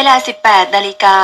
เวลา 18นาฬิกา